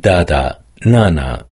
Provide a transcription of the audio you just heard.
Dada, Nana.